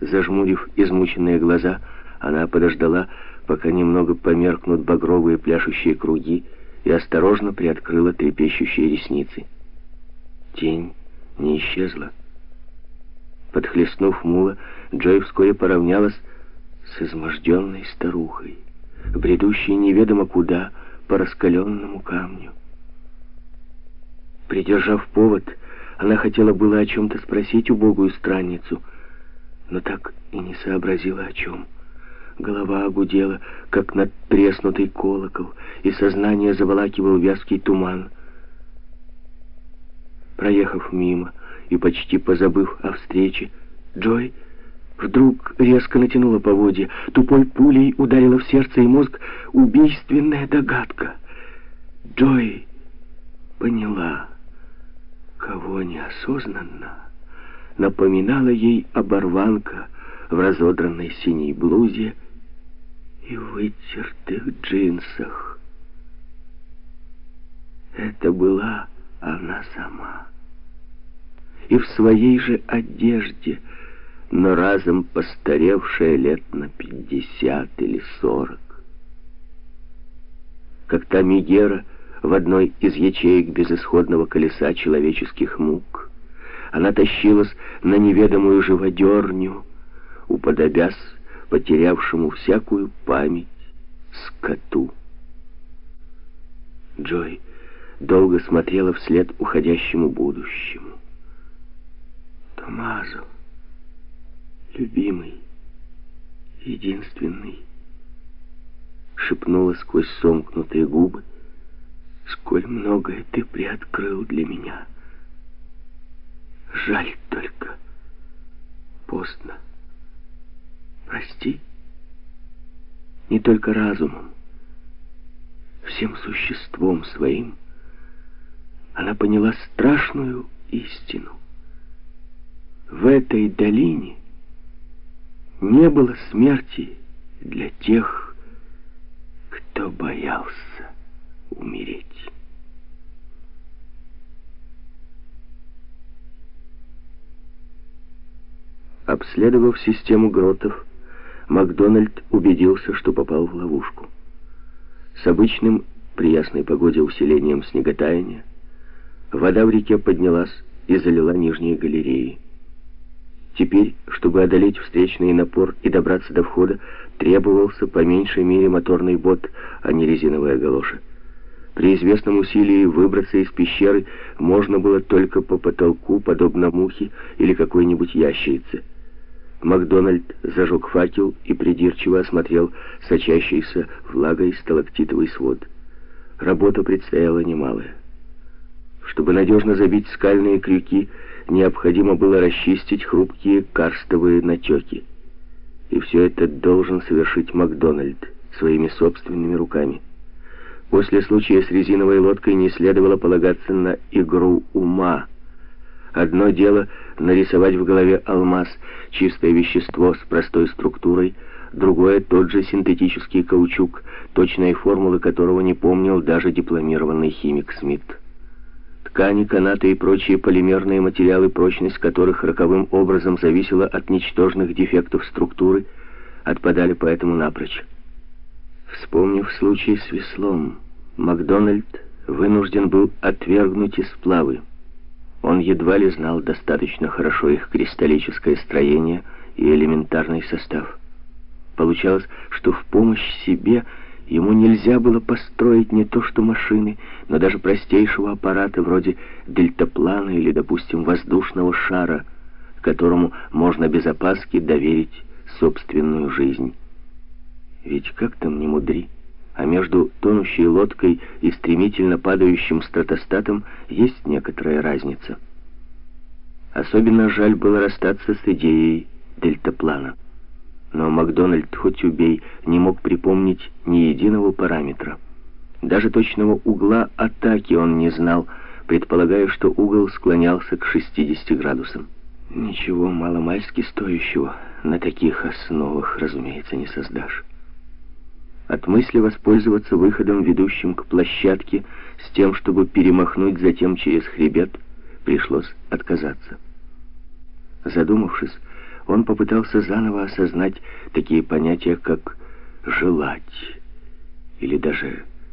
Зажмурив измученные глаза, она подождала, пока немного померкнут багровые пляшущие круги, и осторожно приоткрыла трепещущие ресницы. Тень не исчезла. Подхлестнув мула, Джой вскоре поравнялась с изможденной старухой, бредущей неведомо куда по раскаленному камню. Придержав повод, она хотела было о чем-то спросить убогую странницу, но так и не сообразила о чем. Голова огудела, как надтреснутый колокол, и сознание заволакивал вязкий туман. Проехав мимо и почти позабыв о встрече, Джой вдруг резко натянула поводья, тупой пулей ударила в сердце и мозг убийственная догадка. Джой поняла кого неосознанно напоминала ей оборванка в разодранной синей блузе и вытертых джинсах. Это была она сама. И в своей же одежде, но разом постаревшая лет на пятьдесят или сорок. Как та Мигера в одной из ячеек безысходного колеса человеческих мук. Она тащилась на неведомую живодерню, уподобясь потерявшему всякую память скоту. Джой долго смотрела вслед уходящему будущему. Томазо, любимый, единственный, шепнула сквозь сомкнутые губы, сколь многое ты приоткрыл для меня. Жаль только, поздно. Прости, не только разумом, всем существом своим. Она поняла страшную истину. В этой долине не было смерти для тех, кто боялся умереть. Обследовав систему гротов, Макдональд убедился, что попал в ловушку. С обычным при ясной погоде усилением снеготаяния вода в реке поднялась и залила нижние галереи. Теперь, чтобы одолеть встречный напор и добраться до входа, требовался по меньшей мере моторный бот, а не резиновая галоша. При известном усилии выбраться из пещеры можно было только по потолку, подобно мухе или какой-нибудь ящерице. Макдональд зажег факел и придирчиво осмотрел сочащийся влагой сталактитовый свод. Работа предстояла немалая. Чтобы надежно забить скальные крюки, необходимо было расчистить хрупкие карстовые натеки. И все это должен совершить Макдональд своими собственными руками. После случая с резиновой лодкой не следовало полагаться на игру ума. Одно дело нарисовать в голове алмаз, чистое вещество с простой структурой, другое — тот же синтетический каучук, точной формулы которого не помнил даже дипломированный химик Смит. Ткани, канаты и прочие полимерные материалы, прочность которых роковым образом зависела от ничтожных дефектов структуры, отпадали поэтому напрочь. Вспомнив случай с веслом, Макдональд вынужден был отвергнуть из сплавы. Он едва ли знал достаточно хорошо их кристаллическое строение и элементарный состав. Получалось, что в помощь себе ему нельзя было построить не то что машины, но даже простейшего аппарата вроде дельтаплана или, допустим, воздушного шара, которому можно без опаски доверить собственную жизнь. Ведь как там не мудри, а между тонущей лодкой и стремительно падающим стратостатом есть некоторая разница. Особенно жаль было расстаться с идеей дельтаплана. Но Макдональд, хоть убей, не мог припомнить ни единого параметра. Даже точного угла атаки он не знал, предполагая, что угол склонялся к 60 градусам. Ничего маломальски стоящего на таких основах, разумеется, не создашь. От мысли воспользоваться выходом, ведущим к площадке, с тем, чтобы перемахнуть затем через хребет, пришлось отказаться. Задумавшись, он попытался заново осознать такие понятия, как «желать» или даже